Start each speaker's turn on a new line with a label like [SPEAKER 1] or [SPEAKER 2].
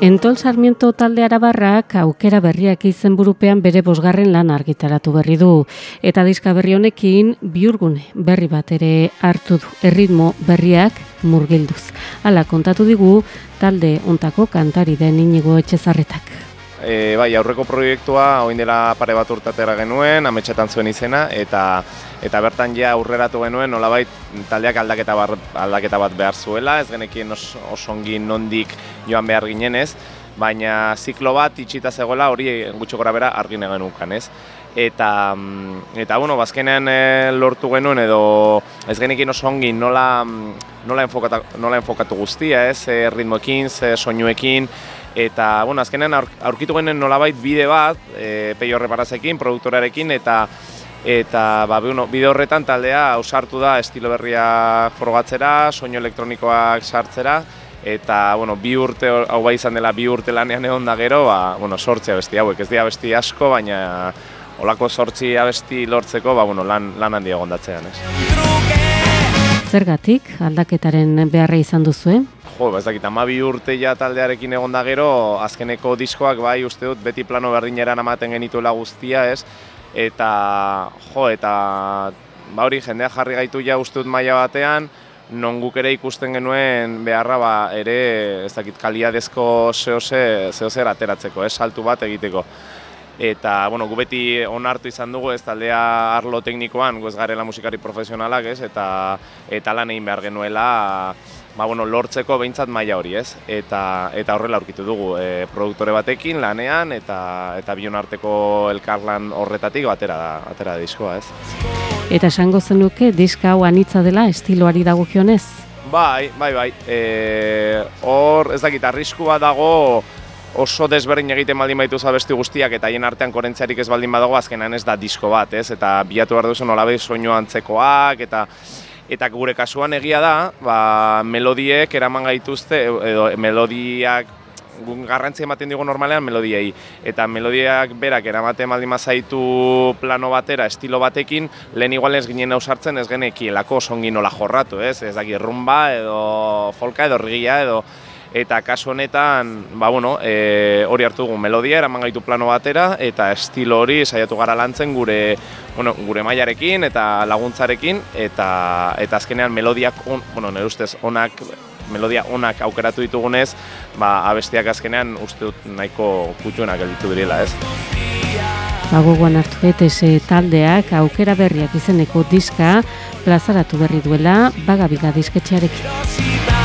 [SPEAKER 1] Entol Sarmiento talde arabarrak aukera berriak izen burupean bere bosgarren lan argitaratu berri du. Eta diska berri honekin biurgune berri bat ere hartu du. Erritmo berriak murgilduz. Hala kontatu digu talde ontako kantari den inigo etxezarretak.
[SPEAKER 2] E, bai, aurreko proiektua, oin dela pare bat urtatera genuen, ametxetan zuen izena, eta eta bertan ja aurreratu genuen nolabait taldeak aldaketa, bar, aldaketa bat behar zuela, ez genekien os, osongi nondik joan behar ginen ez, baina ziklo bat itxita zegoela hori gutxo gora bera argin egenukan ez. Eta, mm, eta bueno, bazkenean e, lortu genuen edo ez genekin oso ongi nola, nola, enfokatu, nola enfokatu guztia ez, e, ritmoekin, ze soinuekin, eta bueno, azkenean aurkitu genuen nolabait bide bat, e, peio reparazekin, produktorarekin, eta eta ba, bueno, bide horretan taldea ausartu da estilo berria frogatzera, soinu elektronikoak sartzera, eta bueno, bi urte hau bai izan dela bi urte lanean egon da gero, ba, bueno, sortzea besti hauek, ez dira besti asko, baina olako sortzi abesti lortzeko ba, bueno, lan, lan handi egon datzean. Ez.
[SPEAKER 1] Zergatik aldaketaren beharra izan duzu,
[SPEAKER 2] Jo, ez dakit, ama bi urte ja taldearekin egon da gero, azkeneko diskoak bai uste dut beti plano berdineran amaten genituela guztia, ez? eta jo eta ba hori jendea jarri gaitu ja uste dut maila batean non guk ere ikusten genuen beharra ba ere ez dakit kaliadezko zehose zehose ateratzeko, ez saltu bat egiteko. Eta, bueno, gu beti onartu izan dugu ez taldea arlo teknikoan, gu ez garela musikari profesionalak, ez, eta, eta lan egin behar genuela, ba, bueno, lortzeko behintzat maila hori, ez? Eta, eta horrela aurkitu dugu, e, produktore batekin lanean eta eta bion arteko elkarlan horretatik batera da, atera da diskoa, ez?
[SPEAKER 1] Eta esango zenuke diska hau anitza dela estiloari dagokionez?
[SPEAKER 2] Bai, bai, bai. E, hor, ez dakit, arriskua dago oso desberdin egiten baldin baitu zabesti guztiak eta haien artean korentziarik ez baldin badago azkenan ez da disko bat, ez? Eta bilatu behar duzu nolabe soinu antzekoak eta Eta gure kasuan egia da, ba, melodiek eraman gaituzte, edo melodiak garrantzia ematen digu normalean melodiei. Eta melodiak berak eramaten baldin mazaitu plano batera, estilo batekin, lehen igual ez ginen ausartzen ez genekielako songin nola jorratu, ez? Ez daki rumba edo folka edo rigia edo eta kasu honetan, ba, bueno, e, hori hartu dugu melodia, eraman gaitu plano batera, eta estilo hori saiatu gara lantzen gure, bueno, gure mailarekin eta laguntzarekin, eta, eta azkenean melodiak, on, bueno, nire ustez, onak, melodia onak aukeratu ditugunez, ba, abestiak azkenean uste dut nahiko kutxuenak gelditu direla, ez?
[SPEAKER 1] Bagoguan hartu ETS taldeak aukera berriak izeneko diska plazaratu berri duela bagabiga disketxearekin.